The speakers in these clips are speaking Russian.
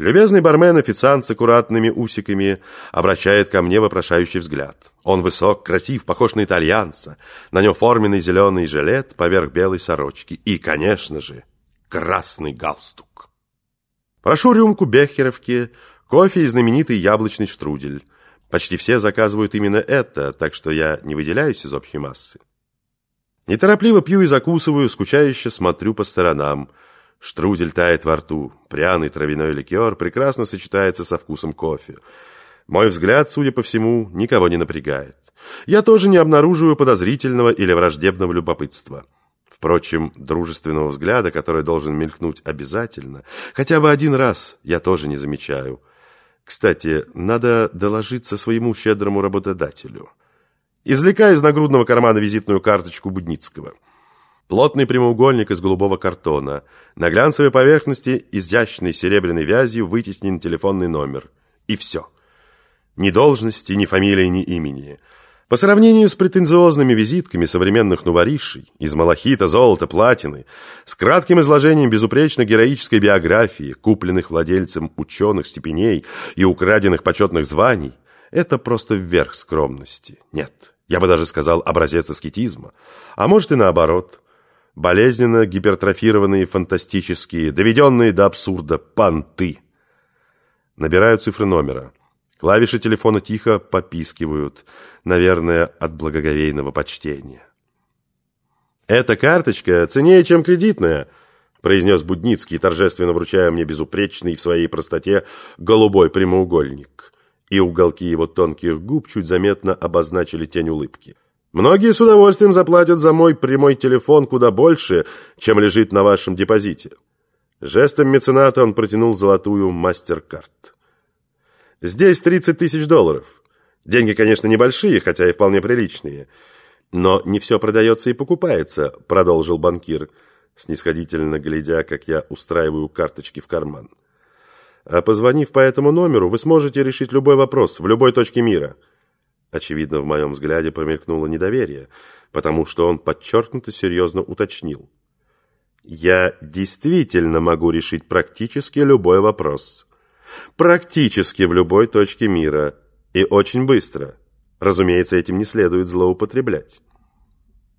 Любезный бармен-официант с аккуратными усиками обращает ко мне вопрошающий взгляд. Он высок, красив, похож на итальянца. На нем форменный зеленый жилет поверх белой сорочки. И, конечно же, красный галстук. Прошу рюмку бехеровки, кофе и знаменитый яблочный штрудель. Почти все заказывают именно это, так что я не выделяюсь из общей массы. Неторопливо пью и закусываю, скучающе смотрю по сторонам – Штрудель тает во рту. Пряный травяной ликер прекрасно сочетается со вкусом кофе. Мой взгляд, судя по всему, никого не напрягает. Я тоже не обнаруживаю подозрительного или враждебного любопытства. Впрочем, дружественного взгляда, который должен мелькнуть обязательно, хотя бы один раз, я тоже не замечаю. Кстати, надо доложиться своему щедрому работодателю. Извлекаю из нагрудного кармана визитную карточку Будницкого – Плотный прямоугольник из голубого картона. На глянцевой поверхности изящной серебряной вязью вытеснен телефонный номер. И все. Ни должности, ни фамилии, ни имени. По сравнению с претенциозными визитками современных нуворишей из малахита, золота, платины, с кратким изложением безупречно героической биографии, купленных владельцем ученых степеней и украденных почетных званий, это просто вверх скромности. Нет, я бы даже сказал образец аскетизма. А может и наоборот – болезненно гипертрофированные фантастические, доведенные до абсурда понты. Набираю цифры номера. Клавиши телефона тихо попискивают, наверное, от благоговейного почтения. «Эта карточка ценнее, чем кредитная», произнес Будницкий, торжественно вручая мне безупречный в своей простоте голубой прямоугольник. И уголки его тонких губ чуть заметно обозначили тень улыбки. Многие с удовольствием заплатят за мой прямой телефон куда больше, чем лежит на вашем депозите. Жестом мецената он протянул золотую мастер-карт. Здесь 30 тысяч долларов. Деньги, конечно, небольшие, хотя и вполне приличные. Но не все продается и покупается, продолжил банкир, снисходительно глядя, как я устраиваю карточки в карман. А позвонив по этому номеру, вы сможете решить любой вопрос в любой точке мира – Очевидно, в моем взгляде промелькнуло недоверие, потому что он подчеркнуто серьезно уточнил. «Я действительно могу решить практически любой вопрос. Практически в любой точке мира. И очень быстро. Разумеется, этим не следует злоупотреблять».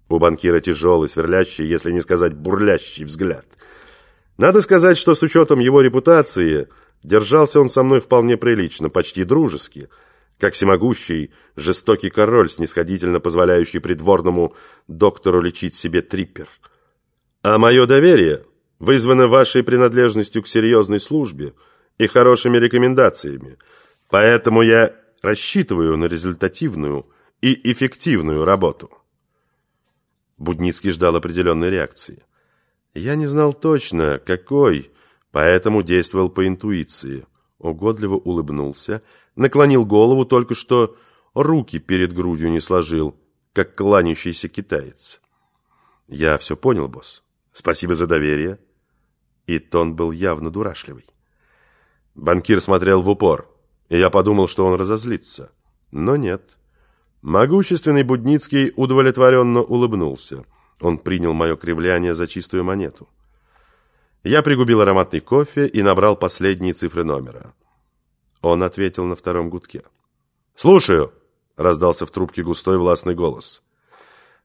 У банкира тяжелый, сверлящий, если не сказать бурлящий взгляд. Надо сказать, что с учетом его репутации держался он со мной вполне прилично, почти дружески – как всемогущий, жестокий король, снисходительно позволяющий придворному доктору лечить себе триппер. А мое доверие вызвано вашей принадлежностью к серьезной службе и хорошими рекомендациями, поэтому я рассчитываю на результативную и эффективную работу. Будницкий ждал определенной реакции. Я не знал точно, какой, поэтому действовал по интуиции. Угодливо улыбнулся наклонил голову, только что руки перед грудью не сложил, как кланяющийся китаец. «Я все понял, босс. Спасибо за доверие». И тон был явно дурашливый. Банкир смотрел в упор, и я подумал, что он разозлится. Но нет. Могущественный Будницкий удовлетворенно улыбнулся. Он принял мое кривляние за чистую монету. Я пригубил ароматный кофе и набрал последние цифры номера. Он ответил на втором гудке. «Слушаю!» — раздался в трубке густой властный голос.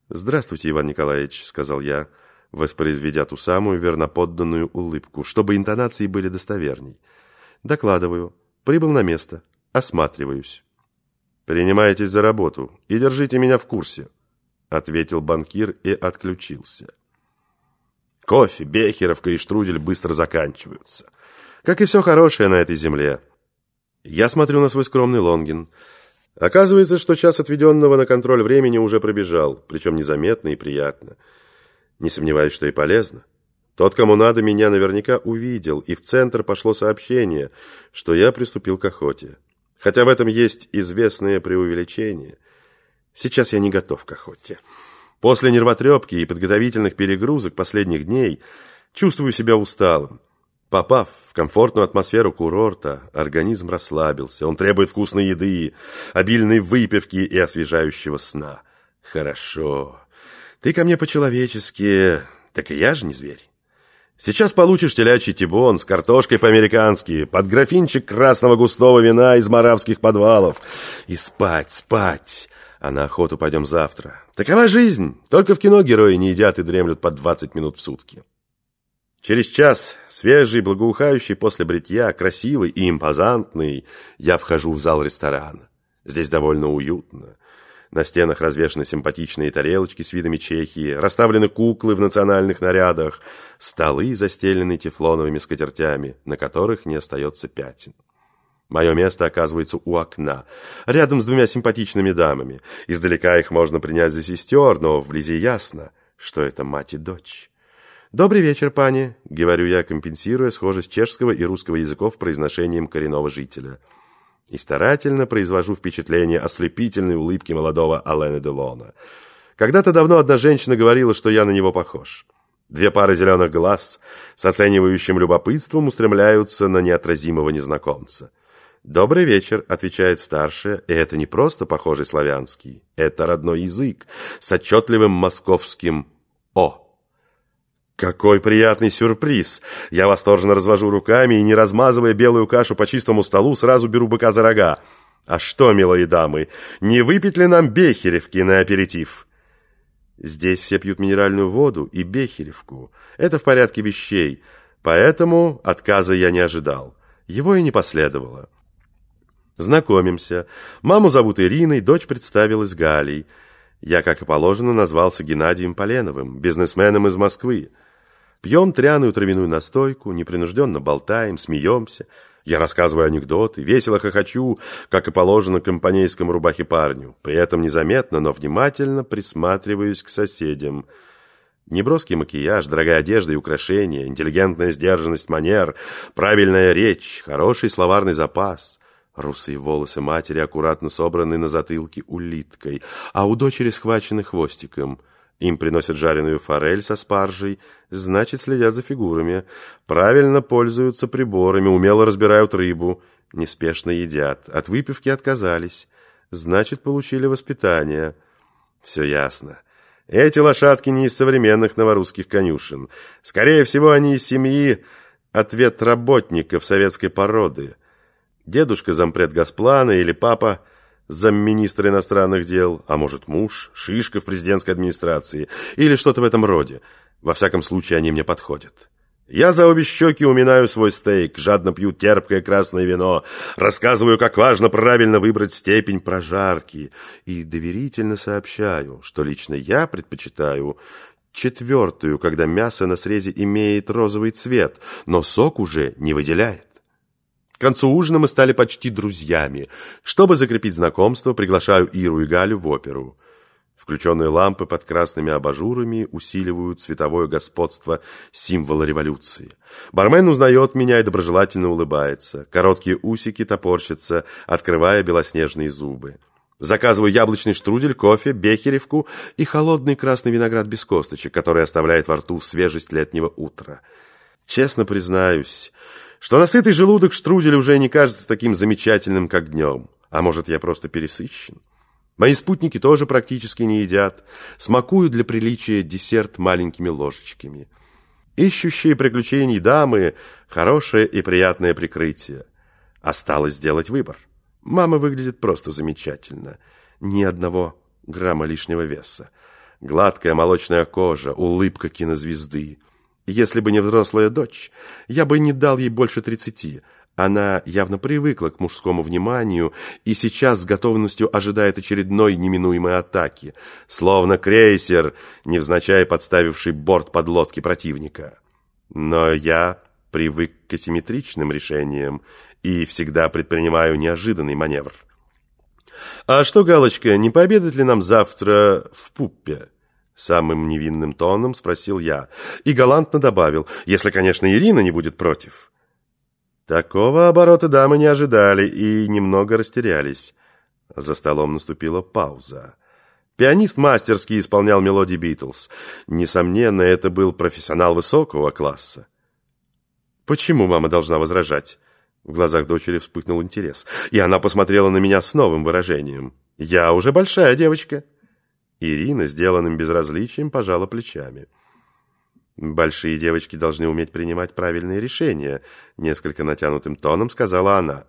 «Здравствуйте, Иван Николаевич», — сказал я, воспроизведя ту самую верноподданную улыбку, чтобы интонации были достоверней. «Докладываю. Прибыл на место. Осматриваюсь». «Принимайтесь за работу и держите меня в курсе», — ответил банкир и отключился. Кофе, бехеровка и штрудель быстро заканчиваются. Как и все хорошее на этой земле. Я смотрю на свой скромный лонгин. Оказывается, что час отведенного на контроль времени уже пробежал, причем незаметно и приятно. Не сомневаюсь, что и полезно. Тот, кому надо, меня наверняка увидел, и в центр пошло сообщение, что я приступил к охоте. Хотя в этом есть известное преувеличение. Сейчас я не готов к охоте. После нервотрепки и подготовительных перегрузок последних дней чувствую себя усталым. Попав в комфортную атмосферу курорта, организм расслабился. Он требует вкусной еды, обильной выпивки и освежающего сна. Хорошо. Ты ко мне по-человечески, так и я же не зверь. Сейчас получишь телячий тибон с картошкой по-американски, под графинчик красного густого вина из маравских подвалов. И спать, спать. А на охоту пойдем завтра. Такова жизнь. Только в кино герои не едят и дремлют по 20 минут в сутки. Через час, свежий, благоухающий после бритья, красивый и импозантный, я вхожу в зал ресторана. Здесь довольно уютно. На стенах развешаны симпатичные тарелочки с видами Чехии, расставлены куклы в национальных нарядах, столы застелены тефлоновыми скатертями, на которых не остается пятен. Мое место оказывается у окна, рядом с двумя симпатичными дамами. Издалека их можно принять за сестер, но вблизи ясно, что это мать и дочь. «Добрый вечер, пани», — говорю я, компенсируя схожесть чешского и русского языков произношением коренного жителя — и старательно произвожу впечатление ослепительной улыбки молодого Алена Делона. Когда-то давно одна женщина говорила, что я на него похож. Две пары зеленых глаз с оценивающим любопытством устремляются на неотразимого незнакомца. «Добрый вечер», — отвечает старшая, и это не просто похожий славянский, это родной язык с отчетливым московским «о». Какой приятный сюрприз! Я восторженно развожу руками и, не размазывая белую кашу по чистому столу, сразу беру быка за рога. А что, милые дамы, не выпить ли нам бехеревки на аперитив? Здесь все пьют минеральную воду и бехеревку. Это в порядке вещей, поэтому отказа я не ожидал. Его и не последовало. Знакомимся. Маму зовут Ириной, дочь представилась Галей. Я, как и положено, назвался Геннадием Поленовым, бизнесменом из Москвы. Пьем тряную травяную настойку, непринужденно болтаем, смеемся. Я рассказываю анекдоты, весело хохочу, как и положено компанейскому рубахе парню. При этом незаметно, но внимательно присматриваюсь к соседям. Неброский макияж, дорогая одежда и украшения, интеллигентная сдержанность манер, правильная речь, хороший словарный запас. Русые волосы матери аккуратно собраны на затылке улиткой, а у дочери схвачены хвостиком – им приносят жареную форель со спаржей, значит, следят за фигурами. Правильно пользуются приборами, умело разбирают рыбу, неспешно едят. От выпивки отказались, значит, получили воспитание. Все ясно. Эти лошадки не из современных новорусских конюшен. Скорее всего, они из семьи ответ работников советской породы. Дедушка зампред Госплана или папа – замминистра иностранных дел, а может муж, шишка в президентской администрации или что-то в этом роде. Во всяком случае, они мне подходят. Я за обе щеки уминаю свой стейк, жадно пью терпкое красное вино, рассказываю, как важно правильно выбрать степень прожарки и доверительно сообщаю, что лично я предпочитаю четвертую, когда мясо на срезе имеет розовый цвет, но сок уже не выделяет. К концу ужина мы стали почти друзьями. Чтобы закрепить знакомство, приглашаю Иру и Галю в оперу. Включенные лампы под красными абажурами усиливают цветовое господство символа революции. Бармен узнает меня и доброжелательно улыбается. Короткие усики топорщатся, открывая белоснежные зубы. Заказываю яблочный штрудель, кофе, бехеревку и холодный красный виноград без косточек, который оставляет во рту свежесть летнего утра. Честно признаюсь, что насытый желудок штрудель уже не кажется таким замечательным, как днем. А может, я просто пересыщен? Мои спутники тоже практически не едят. Смакуют для приличия десерт маленькими ложечками. Ищущие приключений дамы – хорошее и приятное прикрытие. Осталось сделать выбор. Мама выглядит просто замечательно. Ни одного грамма лишнего веса. Гладкая молочная кожа, улыбка кинозвезды – если бы не взрослая дочь, я бы не дал ей больше тридцати. Она явно привыкла к мужскому вниманию и сейчас с готовностью ожидает очередной неминуемой атаки, словно крейсер, невзначай подставивший борт подлодки противника. Но я привык к асимметричным решениям и всегда предпринимаю неожиданный маневр. «А что, Галочка, не пообедать ли нам завтра в Пуппе?» Самым невинным тоном спросил я и галантно добавил, если, конечно, Ирина не будет против. Такого оборота дамы не ожидали и немного растерялись. За столом наступила пауза. Пианист мастерски исполнял мелодии Битлз. Несомненно, это был профессионал высокого класса. «Почему мама должна возражать?» В глазах дочери вспыхнул интерес, и она посмотрела на меня с новым выражением. «Я уже большая девочка». Ирина, сделанным безразличием, пожала плечами. «Большие девочки должны уметь принимать правильные решения», — несколько натянутым тоном сказала она.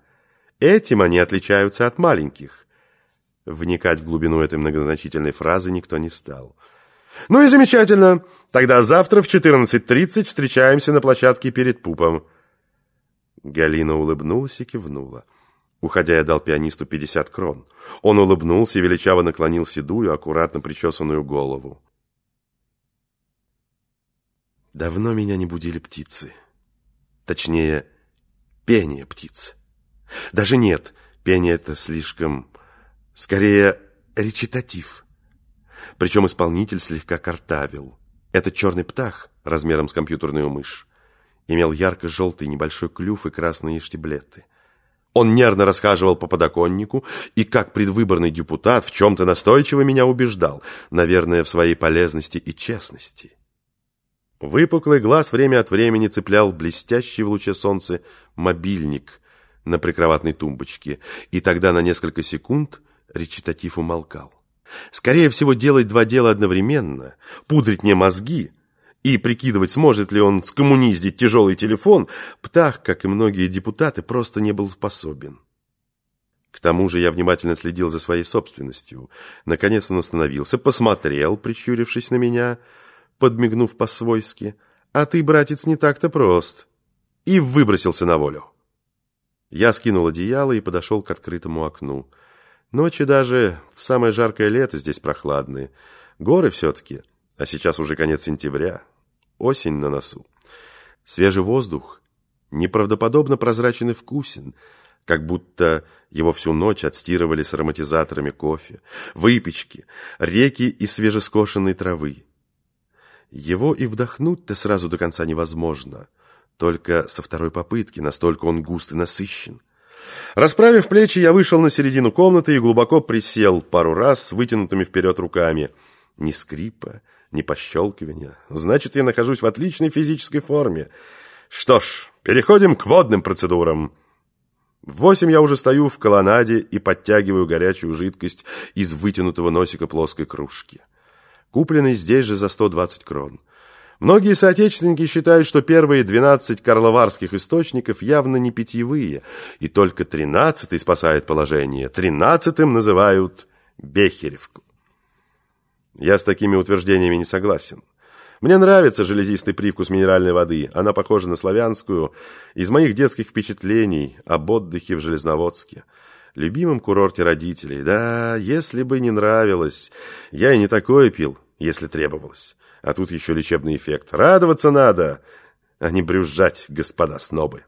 «Этим они отличаются от маленьких». Вникать в глубину этой многозначительной фразы никто не стал. «Ну и замечательно. Тогда завтра в 14.30 встречаемся на площадке перед пупом». Галина улыбнулась и кивнула. Уходя, я дал пианисту 50 крон. Он улыбнулся и величаво наклонил седую, аккуратно причесанную голову. Давно меня не будили птицы. Точнее, пение птиц. Даже нет, пение это слишком... Скорее, речитатив. Причем исполнитель слегка картавил. Этот черный птах, размером с компьютерную мышь, имел ярко-желтый небольшой клюв и красные штиблеты. Он нервно расхаживал по подоконнику и, как предвыборный депутат, в чем-то настойчиво меня убеждал, наверное, в своей полезности и честности. Выпуклый глаз время от времени цеплял блестящий в луче солнца мобильник на прикроватной тумбочке, и тогда на несколько секунд речитатив умолкал. Скорее всего, делать два дела одновременно, пудрить мне мозги и прикидывать, сможет ли он скоммуниздить тяжелый телефон, Птах, как и многие депутаты, просто не был способен. К тому же я внимательно следил за своей собственностью. Наконец он остановился, посмотрел, прищурившись на меня, подмигнув по-свойски. «А ты, братец, не так-то прост!» И выбросился на волю. Я скинул одеяло и подошел к открытому окну. Ночи даже в самое жаркое лето здесь прохладные. Горы все-таки, а сейчас уже конец сентября. Осень на носу. Свежий воздух, неправдоподобно прозрачен и вкусен, как будто его всю ночь отстирывали с ароматизаторами кофе, выпечки, реки и свежескошенной травы. Его и вдохнуть-то сразу до конца невозможно, только со второй попытки, настолько он густ и насыщен. Расправив плечи, я вышел на середину комнаты и глубоко присел пару раз с вытянутыми вперед руками. Ни скрипа, ни пощелкивания. Значит, я нахожусь в отличной физической форме. Что ж, переходим к водным процедурам. В восемь я уже стою в колоннаде и подтягиваю горячую жидкость из вытянутого носика плоской кружки. Купленный здесь же за 120 крон. Многие соотечественники считают, что первые 12 карловарских источников явно не питьевые, и только 13 спасает положение. 13-м называют Бехеревку. Я с такими утверждениями не согласен. Мне нравится железистый привкус минеральной воды. Она похожа на славянскую. Из моих детских впечатлений об отдыхе в Железноводске. Любимом курорте родителей. Да, если бы не нравилось. Я и не такое пил, если требовалось. А тут еще лечебный эффект. Радоваться надо, а не брюзжать, господа снобы.